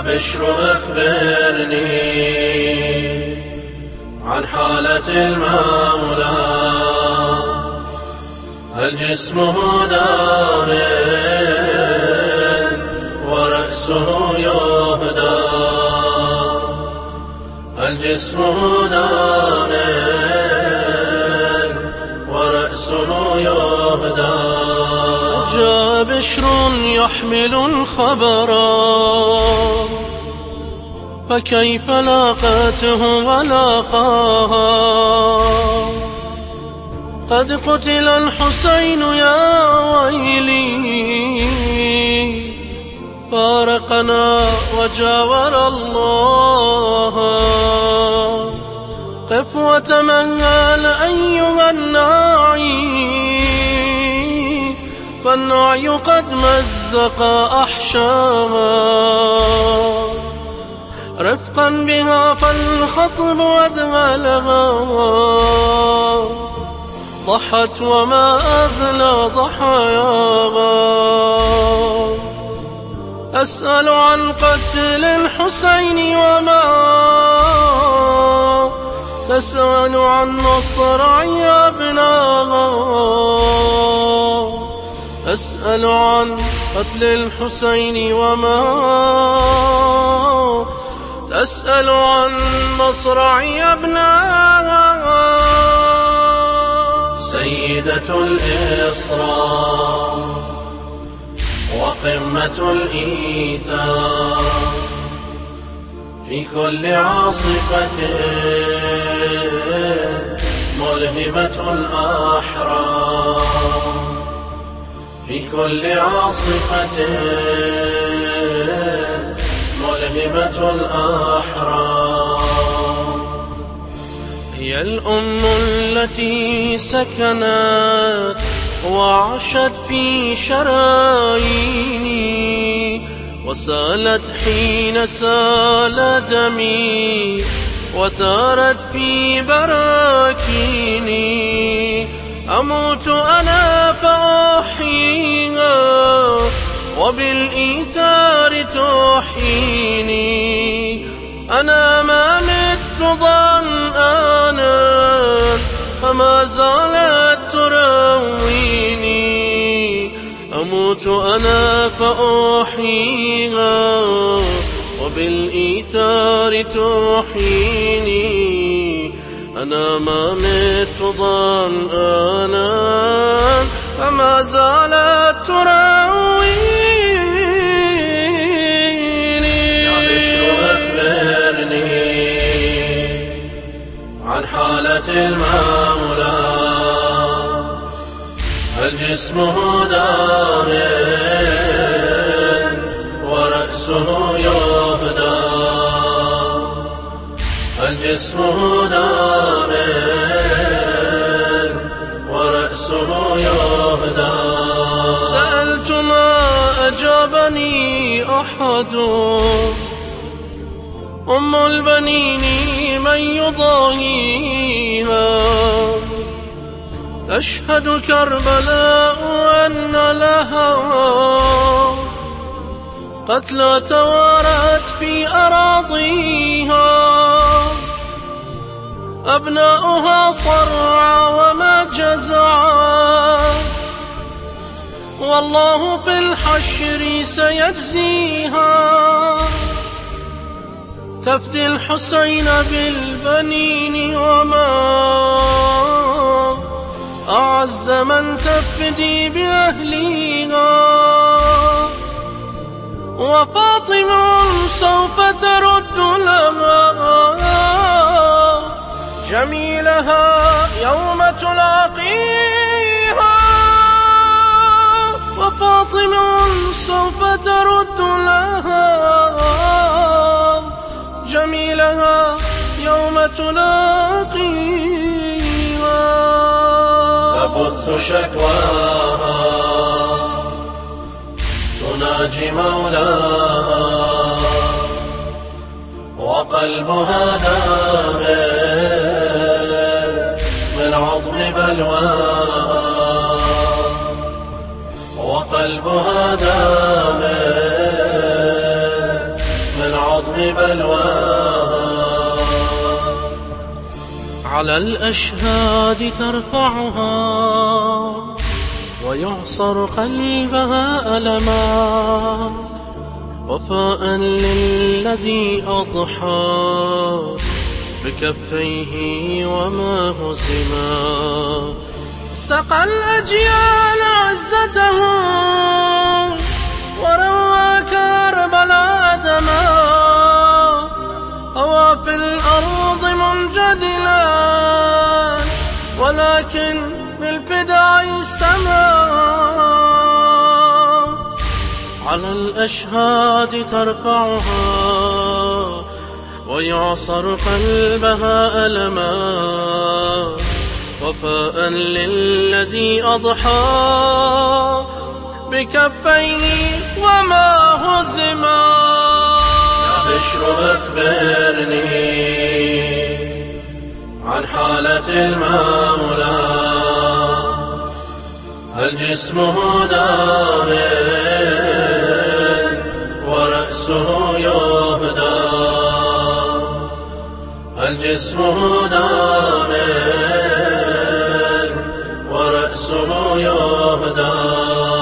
بشر اخبرني عن حالة المولى. هل جسمه دار ورأسه يهدى هل جسمه دار ورأسه يهدى جاء بشر يحمل الخبر. فكيف لاقته ولاقاها؟ قد قتل الحسين يا ويلي. فارقنا وجاور الله. قف وتمنى أيها الناعي. فالنعي قد مزق أحشاها. رفقا بها فالخطب أدغلها ضحت وما أغلى ضحاياها أسأل عن قتل الحسين وما تسأل عن نصر أبناها أسأل عن قتل الحسين وما تسأل عن مصرع أبناها سيدة الإسراء وقمة الإيثار في كل عاصفة ملهمة الأحرار. في كل عاصفة ملهمة الأحرار هي الأم التي سكنت وعشت في شراييني وسالت حين سال دمي وثارت في براكيني. أموت أنا فأحييها وبالإيثار تحييني أنا ما مت ظمآنا فما زالت ترويني أموت أنا فأحييها وبالإيثار تحييني أنا ما مت ظمآنا فما زالت ترويني حالة المولى هل جسمه دار ورأسه يهدى هل جسمه دار ورأسه يهدى سألت ما أجابني أحد. أم البنين من يضاهيها. تشهد كربلاء أن لها قتلى توارت في أراضيها. أبناؤها صرعى وما جزعا والله في الحشر سيجزيها. تفدي الحسين بالبنين وما أعز من تفدي بأهليها وفاطمة سوف ترد لها. جميلها يوم تلاقيها. وفاطمة سوف ترد لها. تلاقيها تبث شكواها. تناجي مولاها. وقلبها دامر من عظم بلواها. وقلبها دامر من العظم بلواها. على الأشهاد ترفعها ويعصر قلبها ألما وفاء للذي أضحى بكفيه وما هزما سقى الأجيال عزته وروى ولكن بالفداء سما. على الأشهاد ترفعها ويعصر قلبها ألما. وفاء للذي أضحى بكفيه وما هزما. بشر أخبرني عن حالة المولى جسمه دار ورأسه يهدى. هل جسمه دار ورأسه يهدى؟